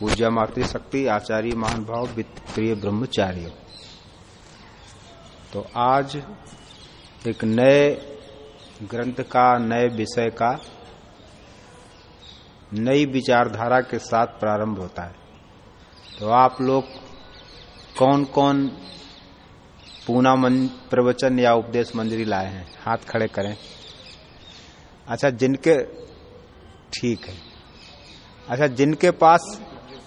पूज्य मातृशक्ति आचार्य महान भाव प्रिय ब्रह्मचार्य। तो आज एक नए ग्रंथ का, नए विषय का, नई विचारधारा के साथ प्रारंभ होता है। तो आप लोग कौन कौन पूना प्रवचन या उपदेश मंजरी लाए हैं? हाथ खड़े करें। अच्छा जिनके ठीक है। अच्छा जिनके पास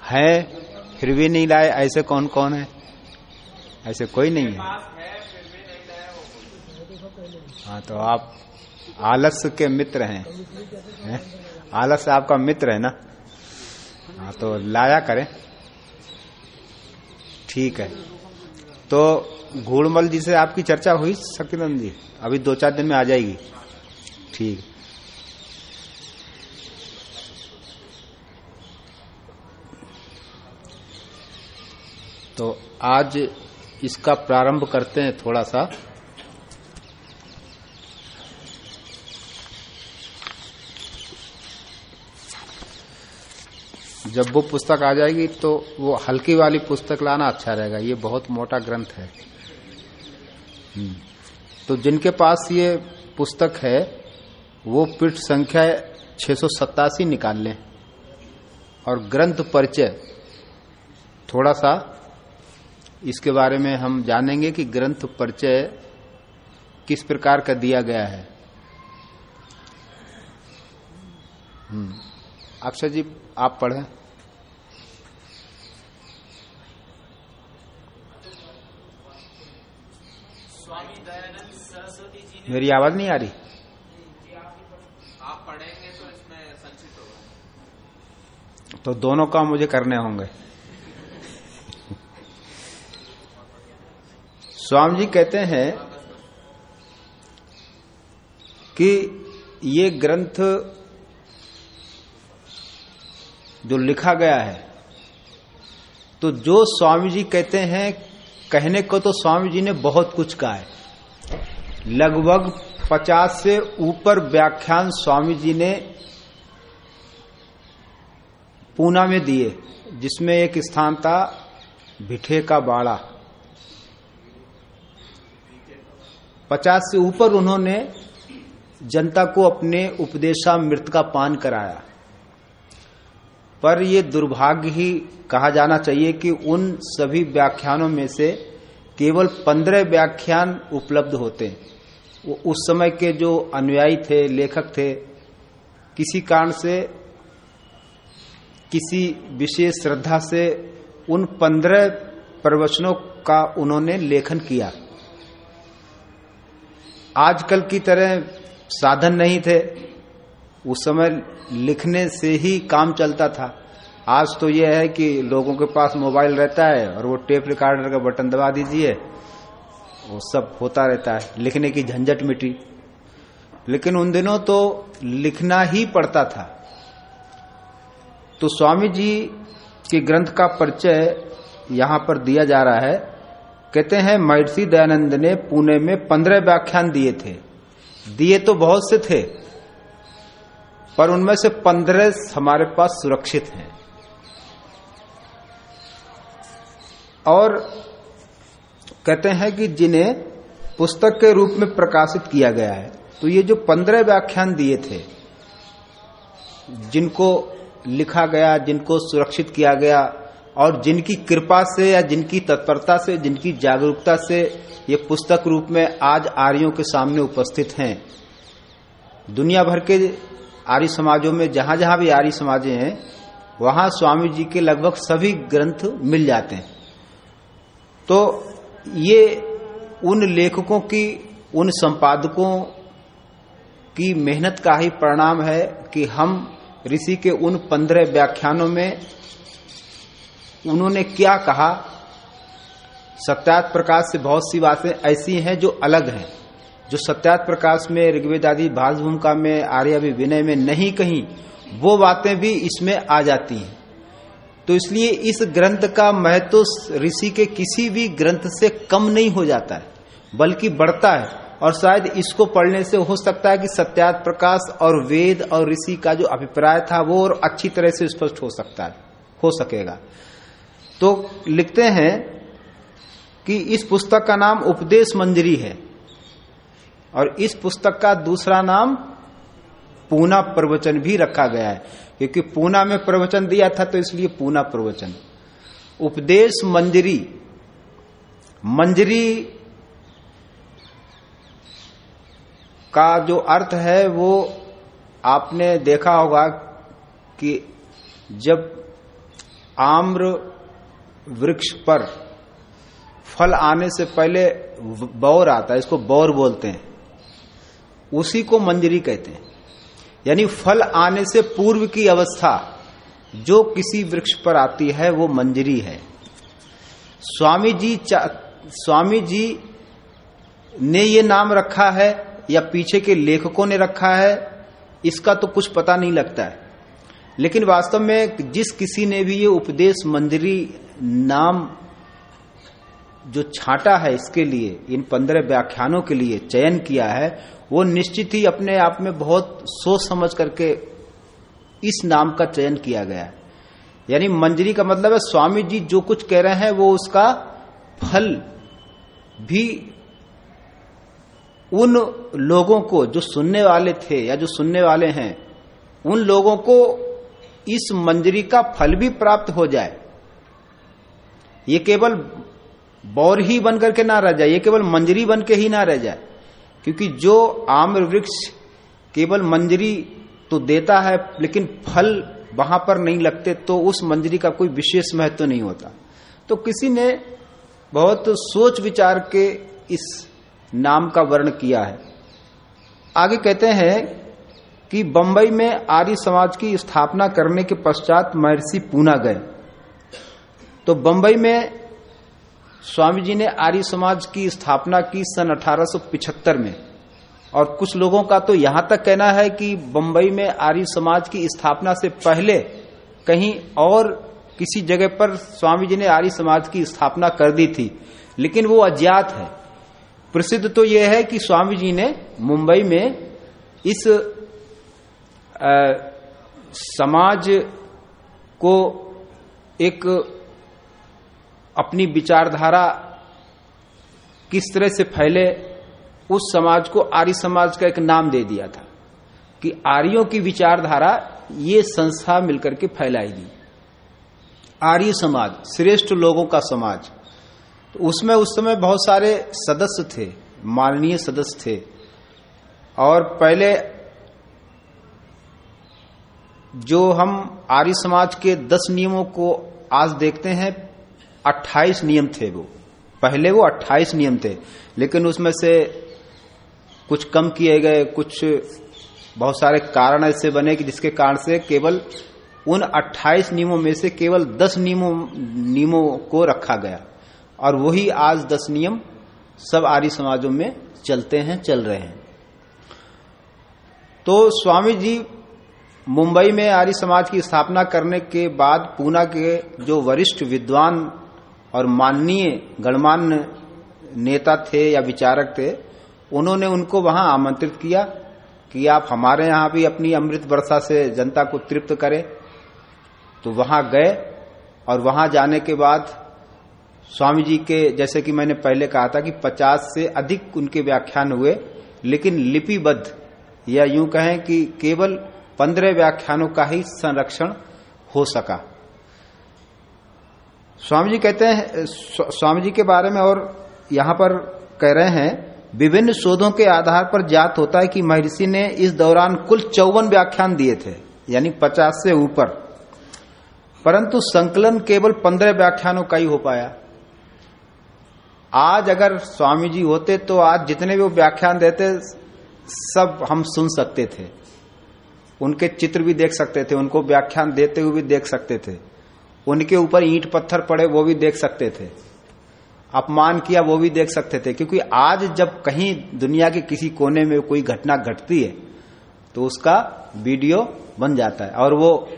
है, फिर भी नहीं लाए, ऐसे कौन कौन है? ऐसे कोई नहीं है। हाँ तो आप आलस के मित्र हैं, है? आलस्य आपका मित्र है ना? हाँ तो लाया करें। ठीक है। तो घूड़मल जी से आपकी चर्चा हुई शक्तिनंद जी? अभी दो चार दिन में आ जाएगी। ठीक। तो आज इसका प्रारंभ करते हैं थोड़ा सा। जब वो पुस्तक आ जाएगी तो वो हल्की वाली पुस्तक लाना अच्छा रहेगा। ये बहुत मोटा ग्रंथ है। तो जिनके पास ये पुस्तक है, वो पृष्ठ संख्या छह सौ सतासी निकाल लें। और ग्रंथ परिचय थोड़ा सा इसके बारे में हम जानेंगे कि ग्रंथ परिचय किस प्रकार का दिया गया है। अक्षय जी आप पढ़ें। मेरी आवाज़ नहीं आ रही। आप पढ़ेंगे तो इसमें संचित होगा। तो दोनों काम मुझे करने होंगे। स्वामी जी कहते हैं कि ये ग्रंथ जो लिखा गया है तो जो स्वामी जी कहते हैं, कहने को तो स्वामी जी ने बहुत कुछ कहा है। लगभग पचास से ऊपर व्याख्यान स्वामी जी ने पूना में दिए, जिसमें एक स्थान था भिठे का बाड़ा। पचास से ऊपर उन्होंने जनता को अपने उपदेशामृत का पान कराया। पर यह दुर्भाग्य ही कहा जाना चाहिए कि उन सभी व्याख्यानों में से केवल पंद्रह व्याख्यान उपलब्ध होते हैं। वो उस समय के जो अनुयायी थे, लेखक थे, किसी कारण से, किसी विशेष श्रद्धा से उन पंद्रह प्रवचनों का उन्होंने लेखन किया। आजकल की तरह साधन नहीं थे। उस समय लिखने से ही काम चलता था। आज तो यह है कि लोगों के पास मोबाइल रहता है और वो टेप रिकॉर्डर का बटन दबा दीजिए, वो सब होता रहता है, लिखने की झंझट मिटी। लेकिन उन दिनों तो लिखना ही पड़ता था। तो स्वामी जी के ग्रंथ का परिचय यहाँ पर दिया जा रहा है। कहते हैं, महर्षि दयानंद ने पुणे में पंद्रह व्याख्यान दिए थे। दिए तो बहुत से थे, पर उनमें से पंद्रह हमारे पास सुरक्षित हैं। और कहते हैं कि जिन्हें पुस्तक के रूप में प्रकाशित किया गया है तो ये जो पंद्रह व्याख्यान दिए थे, जिनको लिखा गया, जिनको सुरक्षित किया गया और जिनकी कृपा से या जिनकी तत्परता से, जिनकी जागरूकता से ये पुस्तक रूप में आज आर्यों के सामने उपस्थित हैं। दुनिया भर के आर्य समाजों में जहाँ जहाँ भी आर्य समाजें हैं, वहाँ स्वामी जी के लगभग सभी ग्रंथ मिल जाते हैं। तो ये उन लेखकों की, उन संपादकों की मेहनत का ही परिणाम है कि हम ऋषि के उन पंद्रह व्याख्यानों में उन्होंने क्या कहा? सत्यात प्रकाश से बहुत सी बातें ऐसी हैं जो अलग हैं, जो सत्यात प्रकाश में, ऋग्वेद आदि भाष भूमिका में, आर्य विनय में नहीं कहीं, वो बातें भी इसमें आ जाती हैं। तो इसलिए इस ग्रंथ का महत्व ऋषि के किसी भी ग्रंथ से कम नहीं हो जाता है, बल्कि बढ़ता है, और शायद इसको पढ़ने से हो सकता है कि सत्यात प्रकाश और वेद और ऋषि का जो अभिप्राय था वो और अच्छी तरह से स्पष्ट हो सकता है, हो सकेगा। तो लिखते हैं कि इस पुस्तक का नाम उपदेश मंजरी है और इस पुस्तक का दूसरा नाम पूना प्रवचन भी रखा गया है। क्योंकि पूना में प्रवचन दिया था तो इसलिए पूना प्रवचन। उपदेश मंजरी। मंजरी का जो अर्थ है, वो आपने देखा होगा कि जब आम्र वृक्ष पर फल आने से पहले बौर आता है, इसको बौर बोलते हैं। उसी को मंजरी कहते हैं। यानी फल आने से पूर्व की अवस्था जो किसी वृक्ष पर आती है, वो मंजरी है। स्वामी जी स्वामी जी ने ये नाम रखा है, या पीछे के लेखकों ने रखा है, इसका तो कुछ पता नहीं लगता है। लेकिन वास्तव में जिस किसी ने भी ये उपदेश मंजरी नाम जो छाटा है इसके लिए, इन पंद्रह व्याख्यानों के लिए चयन किया है, वो निश्चित ही अपने आप में बहुत सोच समझ करके इस नाम का चयन किया गया है। यानी मंजरी का मतलब है स्वामी जी जो कुछ कह रहे हैं वो उसका फल भी उन लोगों को, जो सुनने वाले थे या जो सुनने वाले हैं, उन लोगों को इस मंजरी का फल भी प्राप्त हो जाए। ये केवल बौर ही बन करके ना रह जाए, ये केवल मंजरी बन के ही ना रह जाए। क्योंकि जो आम्र वृक्ष केवल मंजरी तो देता है, लेकिन फल वहाँ पर नहीं लगते तो उस मंजरी का कोई विशेष महत्व तो नहीं होता। तो किसी ने बहुत सोच विचार के इस नाम का वर्ण किया है। आगे कहते हैं कि बंबई में आर्य समाज की स्थापना करने के पश्चात महर्षि पूना गए। तो बंबई में स्वामी जी ने आर्य समाज की स्थापना की सन 1875 में। और कुछ लोगों का तो यहाँ तक कहना है कि बंबई में आर्य समाज की स्थापना से पहले कहीं और किसी जगह पर स्वामी जी ने आर्य समाज की स्थापना कर दी थी। लेकिन वो अज्ञात है। प्रसिद्ध तो यह है कि स्वामी जी ने मुंबई में इस आ, समाज को एक अपनी विचारधारा किस तरह से फैले, उस समाज को आर्य समाज का एक नाम दे दिया था कि आर्यों की विचारधारा ये संस्था मिलकर के फैलाएगी। आर्य समाज, श्रेष्ठ लोगों का समाज। तो उसमें उस समय बहुत सारे सदस्य थे, माननीय सदस्य थे। और पहले जो हम आर्य समाज के दस नियमों को आज देखते हैं 28 नियम थे वो। पहले वो 28 नियम थे, लेकिन उसमें से कुछ कम किए गए, कुछ बहुत सारे कारण ऐसे बने कि जिसके कारण से केवल उन 28 नियमों में से केवल 10 नियमों नियमों को रखा गया। और वही आज 10 नियम सब आर्य समाजों में चलते हैं, चल रहे हैं। तो स्वामी जी मुंबई में आर्य समाज की स्थापना करने के बाद पूना के जो वरिष्ठ विद्वान और माननीय गणमान्य नेता थे या विचारक थे, उन्होंने उनको वहाँ आमंत्रित किया कि आप हमारे यहाँ भी अपनी अमृत वर्षा से जनता को तृप्त करें। तो वहाँ गए और वहाँ जाने के बाद स्वामी जी के, जैसे कि मैंने पहले कहा था कि 50 से अधिक उनके व्याख्यान हुए, लेकिन लिपिबद्ध या यूँ कहें कि केवल पंद्रह व्याख्यानों का ही संरक्षण हो सका। स्वामी जी कहते हैं स्वामी जी के बारे में और यहाँ पर कह रहे हैं, विभिन्न शोधों के आधार पर ज्ञात होता है कि महर्षि ने इस दौरान कुल चौवन व्याख्यान दिए थे, यानी पचास से ऊपर। परंतु संकलन केवल पंद्रह व्याख्यानों का ही हो पाया। आज अगर स्वामी जी होते तो आज जितने भी वो व्याख्यान देते, सब हम सुन सकते थे। उनके चित्र भी देख सकते थे, उनको व्याख्यान देते हुए भी देख सकते थे। उनके ऊपर ईंट पत्थर पड़े, वो भी देख सकते थे। अपमान किया, वो भी देख सकते थे। क्योंकि आज जब कहीं दुनिया के किसी कोने में कोई घटना घटती है तो उसका वीडियो बन जाता है। और वो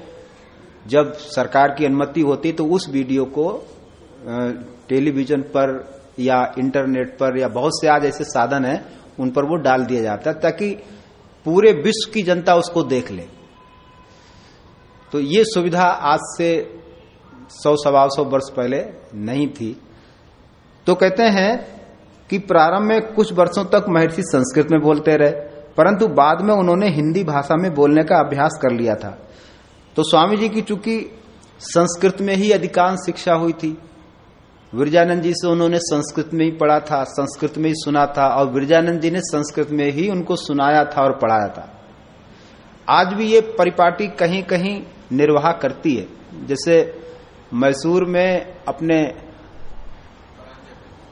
जब सरकार की अनुमति होती तो उस वीडियो को टेलीविज़न पर या इंटरनेट पर या बहुत से आज ऐसे साधन है, उन पर वो डाल दिया जाता है, ताकि पूरे विश्व की जनता उसको देख ले। तो ये सुविधा आज से सौ सवा सौ वर्ष पहले नहीं थी। तो कहते हैं कि प्रारंभ में कुछ वर्षों तक महर्षि संस्कृत में बोलते रहे, परंतु बाद में उन्होंने हिंदी भाषा में बोलने का अभ्यास कर लिया था। तो स्वामी जी की चूँकि संस्कृत में ही अधिकांश शिक्षा हुई थी, विरजानंद जी से उन्होंने संस्कृत में ही पढ़ा था, संस्कृत में ही सुना था, और विरजानंद जी ने संस्कृत में ही उनको सुनाया था और पढ़ाया था। आज भी ये परिपाटी कहीं कहीं निर्वाह करती है। जैसे मैसूर में अपने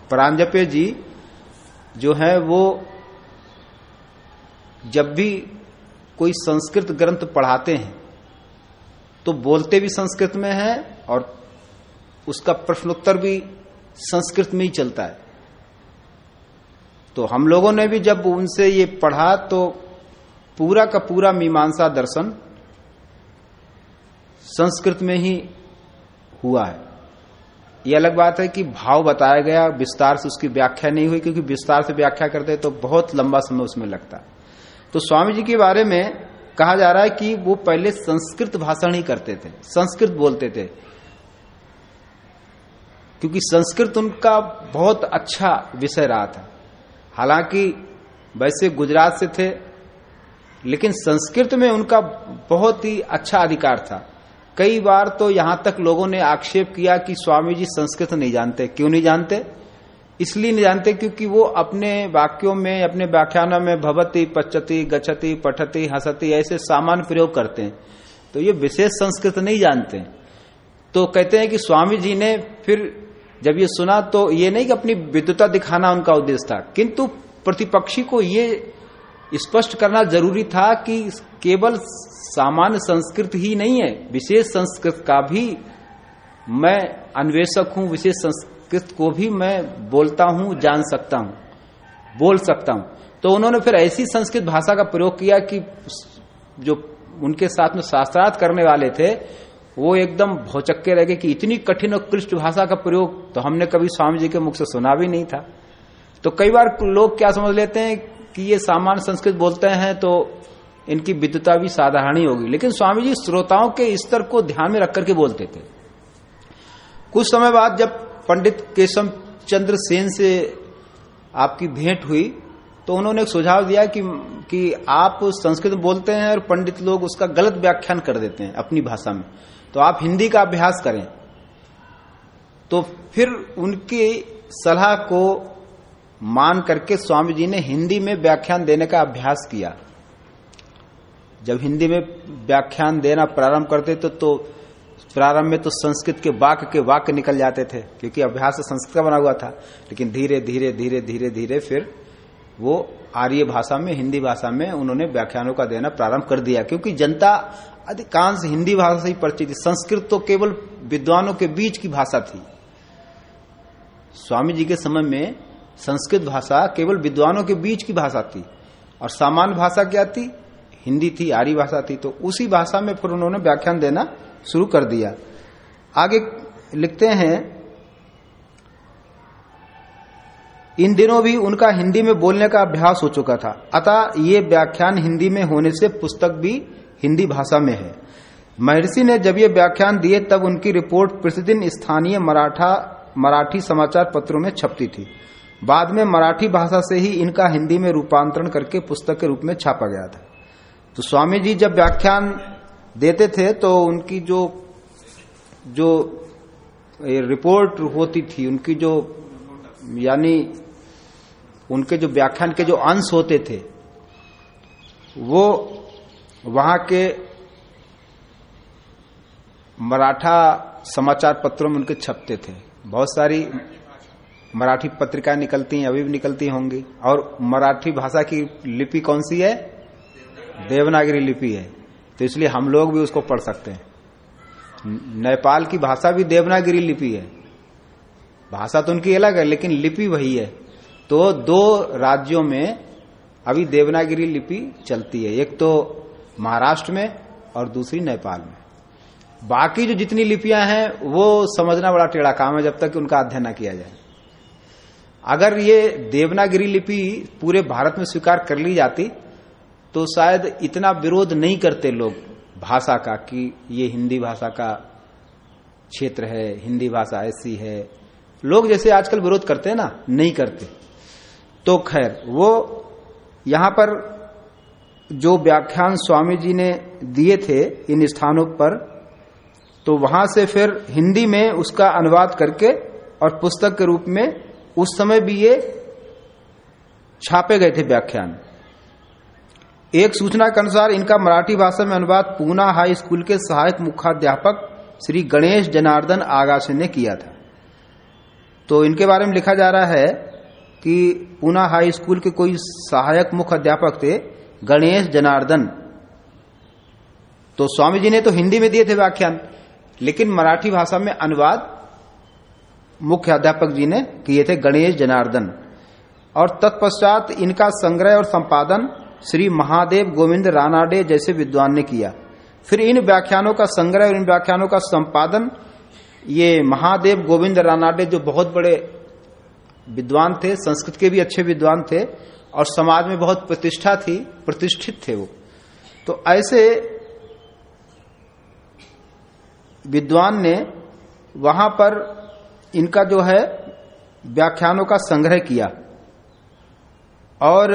प्रांजपे जी जो है वो जब भी कोई संस्कृत ग्रंथ पढ़ाते हैं तो बोलते भी संस्कृत में है और उसका प्रश्नोत्तर भी संस्कृत में ही चलता है। तो हम लोगों ने भी जब उनसे ये पढ़ा तो पूरा का पूरा मीमांसा दर्शन संस्कृत में ही हुआ है। ये अलग बात है कि भाव बताया गया, विस्तार से उसकी व्याख्या नहीं हुई, क्योंकि विस्तार से व्याख्या करते तो बहुत लंबा समय उसमें लगता तो स्वामी जी के बारे में कहा जा रहा है कि वो पहले संस्कृत भाषण ही करते थे, संस्कृत बोलते थे। क्योंकि संस्कृत उनका बहुत अच्छा विषय रहा था। हालाँकि वैसे गुजरात से थे, लेकिन संस्कृत में उनका बहुत ही अच्छा अधिकार था। कई बार तो यहाँ तक लोगों ने आक्षेप किया कि स्वामी जी संस्कृत नहीं जानते। क्यों नहीं जानते? इसलिए नहीं जानते क्योंकि वो अपने वाक्यों में, अपने व्याख्यानों में भवती, पचती गचती पठती, हंसती, ऐसे सामान्य प्रयोग करते हैं। तो ये विशेष संस्कृत नहीं जानते। तो कहते हैं कि स्वामी जी ने फिर जब ये सुना तो ये नहीं कि अपनी विद्युता दिखाना उनका उद्देश्य था, किंतु प्रतिपक्षी को ये स्पष्ट करना ज़रूरी था कि केवल सामान्य संस्कृत ही नहीं है, विशेष संस्कृत का भी मैं अन्वेषक हूँ, विशेष संस्कृत को भी मैं बोलता हूँ, जान सकता हूँ, बोल सकता हूँ। तो उन्होंने फिर ऐसी संस्कृत भाषा का प्रयोग किया कि जो उनके साथ में शास्त्रार्थ करने वाले थे, वो एकदम भौचक्के रह गए कि इतनी कठिन और क्लिष्ट भाषा का प्रयोग तो हमने कभी स्वामी जी के मुख से सुना भी नहीं था। तो कई बार लोग क्या समझ लेते हैं कि ये सामान्य संस्कृत बोलते हैं तो इनकी विद्युता भी साधारण ही होगी। लेकिन स्वामी जी श्रोताओं के स्तर को ध्यान में रख करके बोलते थे। कुछ समय बाद जब पंडित केशव चंद्र सेन से आपकी भेंट हुई तो उन्होंने एक सुझाव दिया कि कि आप संस्कृत बोलते हैं और पंडित लोग उसका गलत व्याख्यान कर देते हैं अपनी भाषा में। तो आप हिंदी का अभ्यास करें। तो फिर उनकी सलाह को मान करके स्वामी जी ने हिंदी में व्याख्यान देने का अभ्यास किया। जब हिंदी में व्याख्यान देना प्रारंभ करते तो, तो प्रारंभ में तो संस्कृत के वाक्य के वाक्य निकल जाते थे क्योंकि अभ्यास संस्कृत का बना हुआ था। लेकिन धीरे धीरे धीरे धीरे धीरे फिर वो आर्य भाषा में हिंदी भाषा में उन्होंने व्याख्यानों का देना प्रारंभ कर दिया क्योंकि जनता अधिकांश हिंदी भाषा से ही परिचित थी। संस्कृत तो केवल विद्वानों के बीच की भाषा थी। स्वामी जी के समय में संस्कृत भाषा केवल विद्वानों के बीच की भाषा थी, और सामान्य भाषा क्या थी? हिंदी थी, आर्य भाषा थी। तो उसी भाषा में फिर उन्होंने व्याख्यान देना शुरू कर दिया। आगे लिखते हैं, इन दिनों भी उनका हिंदी में बोलने का अभ्यास हो चुका था। अतः ये व्याख्यान हिंदी में होने से पुस्तक भी हिंदी भाषा में है। महर्षि ने जब ये व्याख्यान दिए, तब उनकी रिपोर्ट प्रतिदिन स्थानीय मराठा, मराठी समाचार पत्रों में छपती थी। बाद में मराठी भाषा से ही इनका हिंदी में रूपांतरण करके पुस्तक के रूप में छापा गया था। तो स्वामी जी जब व्याख्यान देते थे तो उनकी जो जो रिपोर्ट होती थी, उनकी जो, यानी उनके जो व्याख्यान के जो अंश होते थे, वो वहाँ के मराठा समाचार पत्रों में उनके छपते थे। बहुत सारी मराठी पत्रिकाएँ निकलती हैं, अभी भी निकलती होंगी। और मराठी भाषा की लिपि कौन सी है? देवनागरी लिपि है। तो इसलिए हम लोग भी उसको पढ़ सकते हैं। नेपाल की भाषा भी देवनागरी लिपि है। भाषा तो उनकी अलग है, लेकिन लिपि वही है। तो दो राज्यों में अभी देवनागरी लिपि चलती है। एक तो महाराष्ट्र में और दूसरी नेपाल में। बाकी जो जितनी लिपियाँ हैं, वो समझना बड़ा टेढ़ा काम है जब तक उनका अध्ययन न किया जाए। अगर ये देवनागिरी लिपि पूरे भारत में स्वीकार कर ली जाती तो शायद इतना विरोध नहीं करते लोग भाषा का कि ये हिंदी भाषा का क्षेत्र है, हिंदी भाषा ऐसी है। लोग जैसे आजकल विरोध करते हैं ना, नहीं करते। तो खैर, वो यहाँ पर जो व्याख्यान स्वामी जी ने दिए थे इन स्थानों पर तो वहाँ से फिर हिंदी में उसका अनुवाद करके और पुस्तक के रूप में उस समय भी ये छापे गए थे व्याख्यान। एक सूचना के अनुसार इनका मराठी भाषा में अनुवाद पूना हाई स्कूल के सहायक मुख्याध्यापक श्री गणेश जनार्दन आगाशे ने किया था। तो इनके बारे में लिखा जा रहा है कि पूना हाई स्कूल के कोई सहायक मुख्य अध्यापक थे गणेश जनार्दन। तो स्वामी जी ने तो हिंदी में दिए थे व्याख्यान, लेकिन मराठी भाषा में अनुवाद मुख्य अध्यापक जी ने किए थे गणेश जनार्दन। और तत्पश्चात इनका संग्रह और संपादन श्री महादेव गोविंद रानाडे जैसे विद्वान ने किया। फिर इन व्याख्यानों का संग्रह और इन व्याख्यानों का संपादन ये महादेव गोविंद रानाडे जो बहुत बड़े विद्वान थे, संस्कृत के भी अच्छे विद्वान थे और समाज में बहुत प्रतिष्ठा थी, प्रतिष्ठित थे वो। तो ऐसे विद्वान ने वहाँ पर इनका जो है व्याख्यानों का संग्रह किया। और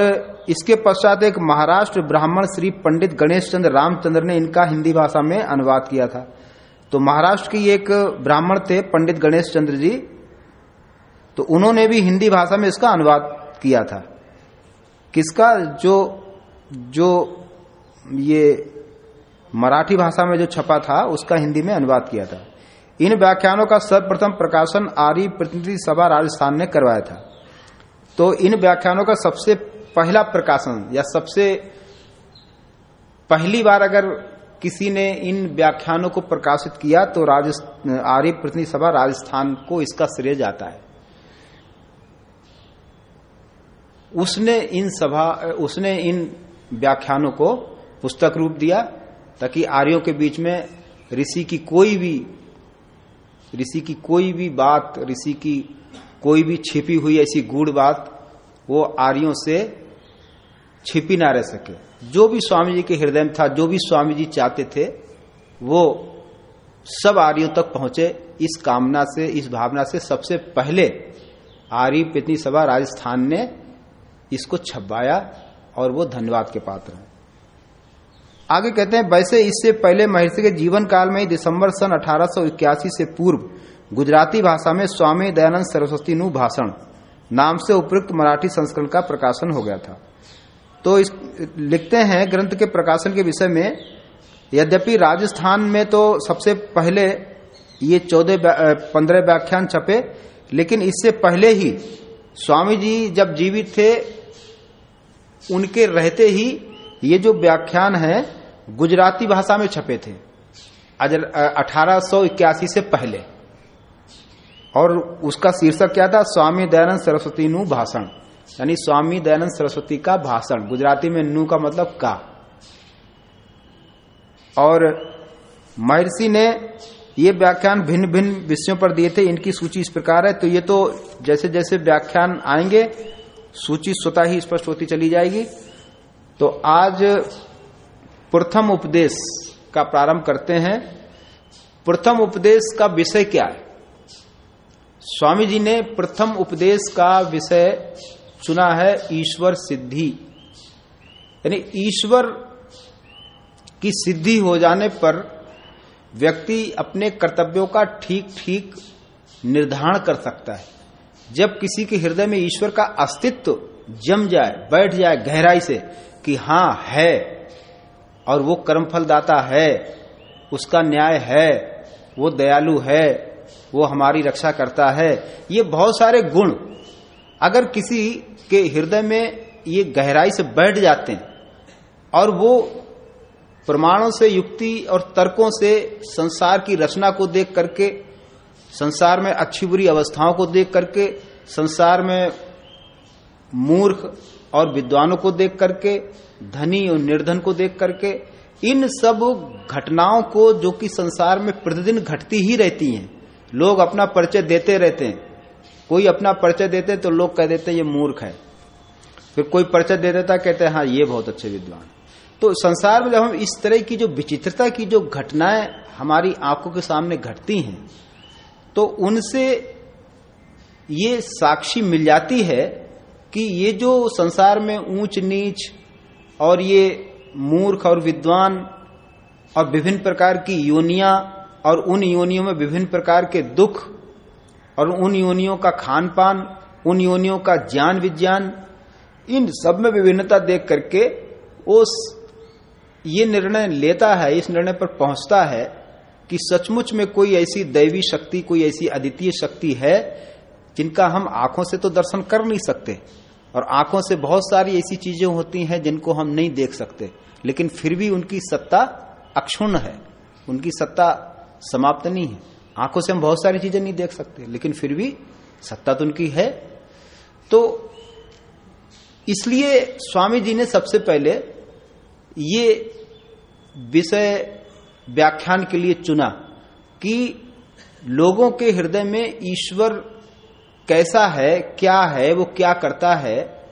इसके पश्चात एक महाराष्ट्र ब्राह्मण श्री पंडित गणेश चंद्र रामचंद्र ने इनका हिंदी भाषा में अनुवाद किया था। तो महाराष्ट्र की एक ब्राह्मण थे पंडित गणेश चंद्र जी तो उन्होंने भी हिंदी भाषा में इसका अनुवाद किया था। किसका? जो जो ये मराठी भाषा में जो छपा था, उसका हिंदी में अनुवाद किया था। इन व्याख्यानों का सर्वप्रथम प्रकाशन आर्य प्रतिनिधि सभा राजस्थान ने करवाया था। तो इन व्याख्यानों का सबसे पहला प्रकाशन या सबसे पहली बार अगर किसी ने इन व्याख्यानों को प्रकाशित किया तो आर्य प्रतिनिधि सभा राजस्थान को इसका श्रेय जाता है। उसने इन सभा, उसने इन व्याख्यानों को पुस्तक रूप दिया, ताकि आर्यों के बीच में ऋषि की कोई भी ऋषि की कोई भी बात, ऋषि की कोई भी छिपी हुई ऐसी गूढ़ बात, वो आर्यों से छिपी ना रह सके। जो भी स्वामी जी के हृदय में था, जो भी स्वामी जी चाहते थे, वो सब आर्यों तक पहुँचे। इस कामना से, इस भावना से सबसे पहले आर्य पितनी सभा राजस्थान ने इसको छपवाया और वो धन्यवाद के पात्र हैं। आगे कहते हैं, वैसे इससे पहले महर्षि के जीवन काल में दिसंबर सन अठारह सौ इक्यासी से पूर्व गुजराती भाषा में स्वामी दयानंद सरस्वती नु भाषण नाम से उपयुक्त मराठी संस्करण का प्रकाशन हो गया था। तो इस, लिखते हैं, ग्रंथ के प्रकाशन के विषय में, यद्यपि राजस्थान में तो सबसे पहले ये चौदह पंद्रह व्याख्यान छपे, लेकिन इससे पहले ही स्वामी जी जब जीवित थे, उनके रहते ही ये जो व्याख्यान है, गुजराती भाषा में छपे थे। अठारह सौ इक्यासी से पहले। और उसका शीर्षक क्या था? स्वामी दयानंद सरस्वती नु भाषण। यानी स्वामी दयानंद सरस्वती का भाषण। गुजराती में नू का मतलब का। और महर्षि ने ये व्याख्यान भिन्न भिन्न विषयों पर दिए थे। इनकी सूची इस प्रकार है। तो ये तो जैसे जैसे व्याख्यान आएँगे, सूची स्वतः ही स्पष्ट होती चली जाएगी। तो आज प्रथम उपदेश का प्रारंभ करते हैं। प्रथम उपदेश का विषय क्या है? स्वामी जी ने प्रथम उपदेश का विषय चुना है ईश्वर सिद्धि। यानी ईश्वर की सिद्धि हो जाने पर व्यक्ति अपने कर्तव्यों का ठीक ठीक निर्धारण कर सकता है। जब किसी के हृदय में ईश्वर का अस्तित्व जम जाए, बैठ जाए गहराई से कि हाँ, है, और वो कर्मफल दाता है, उसका न्याय है, वो दयालु है, वो हमारी रक्षा करता है। ये बहुत सारे गुण, अगर किसी के हृदय में ये गहराई से बैठ जाते हैं, और वो प्रमाणों से, युक्ति और तर्कों से संसार की रचना को देख करके, संसार में अच्छी बुरी अवस्थाओं को देख करके, संसार में मूर्ख और विद्वानों को देख करके, धनी और निर्धन को देख करके, इन सब घटनाओं को जो कि संसार में प्रतिदिन घटती ही रहती हैं, लोग अपना परिचय देते रहते हैं। कोई अपना परिचय देते तो लोग कह देते ये मूर्ख है। फिर कोई परिचय दे देता, कहते हैं हाँ ये बहुत अच्छे विद्वान। तो संसार में जब हम इस तरह की जो विचित्रता की जो घटनाएँ हमारी आँखों के सामने घटती हैं तो उनसे ये साक्षी मिल जाती है कि ये जो संसार में ऊंच नीच और ये मूर्ख और विद्वान और विभिन्न प्रकार की योनिया और उन योनियों में विभिन्न प्रकार के दुख और उन योनियों का खान पान उन योनियों का ज्ञान विज्ञान, इन सब में विभिन्नता देख करके उस ये निर्णय लेता है, इस निर्णय पर पहुँचता है कि सचमुच में कोई ऐसी दैवी शक्ति, कोई ऐसी अद्वितीय शक्ति है जिनका हम आँखों से तो दर्शन कर नहीं सकते। और आँखों से बहुत सारी ऐसी चीज़ें होती हैं जिनको हम नहीं देख सकते। लेकिन फिर भी उनकी सत्ता अक्षुण है। उनकी सत्ता समाप्त नहीं है। आँखों से हम बहुत सारी चीज़ें नहीं देख सकते, लेकिन फिर भी सत्ता तो उनकी है। तो इसलिए स्वामी जी ने सबसे पहले ये विषय व्याख्यान के लिए चुना कि लोगों के हृदय में ईश्वर कैसा है, क्या है, वो क्या करता है,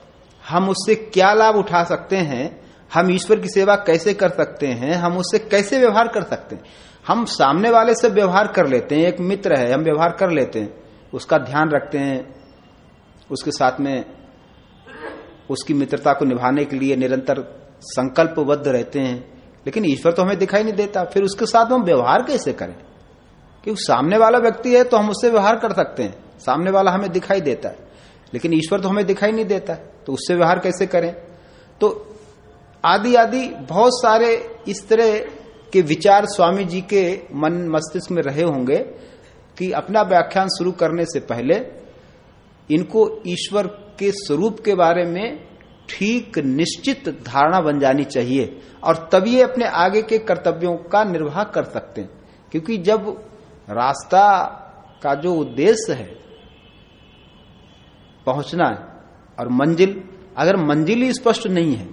हम उससे क्या लाभ उठा सकते हैं, हम ईश्वर की सेवा कैसे कर सकते हैं, हम उससे कैसे व्यवहार कर सकते हैं? हम सामने वाले से व्यवहार कर लेते हैं, एक मित्र है, हम व्यवहार कर लेते हैं, उसका ध्यान रखते हैं, उसके साथ में उसकी मित्रता को निभाने के लिए निरंतर संकल्पबद्ध रहते हैं, लेकिन ईश्वर तो हमें दिखाई नहीं देता, फिर उसके साथ हम व्यवहार कैसे करें? क्योंकि सामने वाला व्यक्ति है तो हम उससे व्यवहार कर सकते हैं। सामने वाला हमें दिखाई देता है, लेकिन ईश्वर तो हमें दिखाई नहीं देता तो उससे व्यवहार कैसे करें? तो आदि आदि बहुत सारे इस तरह के विचार स्वामी जी के मन मस्तिष्क में रहे होंगे कि अपना व्याख्यान शुरू करने से पहले इनको ईश्वर के स्वरूप के बारे में ठीक निश्चित धारणा बन जानी चाहिए, और तभी अपने आगे के कर्तव्यों का निर्वाह कर सकते हैं। क्योंकि जब रास्ता का जो उद्देश्य है पहुँचना है। और मंजिल, अगर मंजिल ही स्पष्ट नहीं है,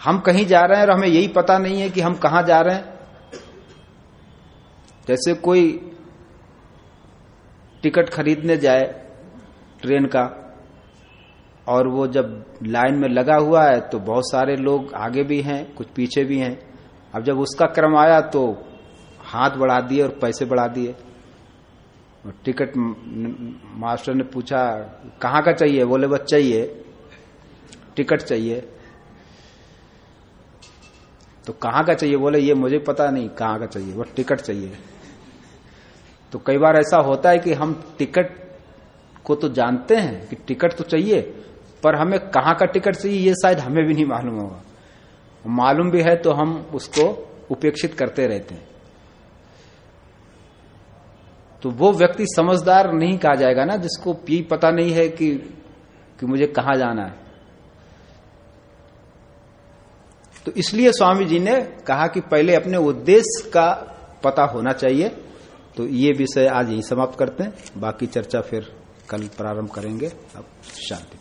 हम कहीं जा रहे हैं और हमें यही पता नहीं है कि हम कहाँ जा रहे हैं। जैसे कोई टिकट खरीदने जाए ट्रेन का, और वो जब लाइन में लगा हुआ है तो बहुत सारे लोग आगे भी हैं, कुछ पीछे भी हैं। अब जब उसका क्रम आया तो हाथ बढ़ा दिए और पैसे बढ़ा दिए। टिकट मास्टर ने पूछा, कहाँ का चाहिए? बोले, बस चाहिए। टिकट चाहिए। तो कहाँ का चाहिए? बोले, ये मुझे पता नहीं, कहाँ का चाहिए? वो टिकट चाहिए। तो कई बार ऐसा होता है कि हम टिकट को तो जानते हैं कि टिकट तो चाहिए, पर हमें कहाँ का टिकट चाहिए, ये शायद हमें भी नहीं मालूम होगा। मालूम भी है तो हम उसको उपेक्षित करते रहते हैं। तो वो व्यक्ति समझदार नहीं कहा जाएगा ना, जिसको ये पता नहीं है कि कि मुझे कहा जाना है। तो इसलिए स्वामी जी ने कहा कि पहले अपने उद्देश्य का पता होना चाहिए। तो ये विषय आज यही समाप्त करते हैं। बाकी चर्चा फिर कल प्रारंभ करेंगे। अब शांति।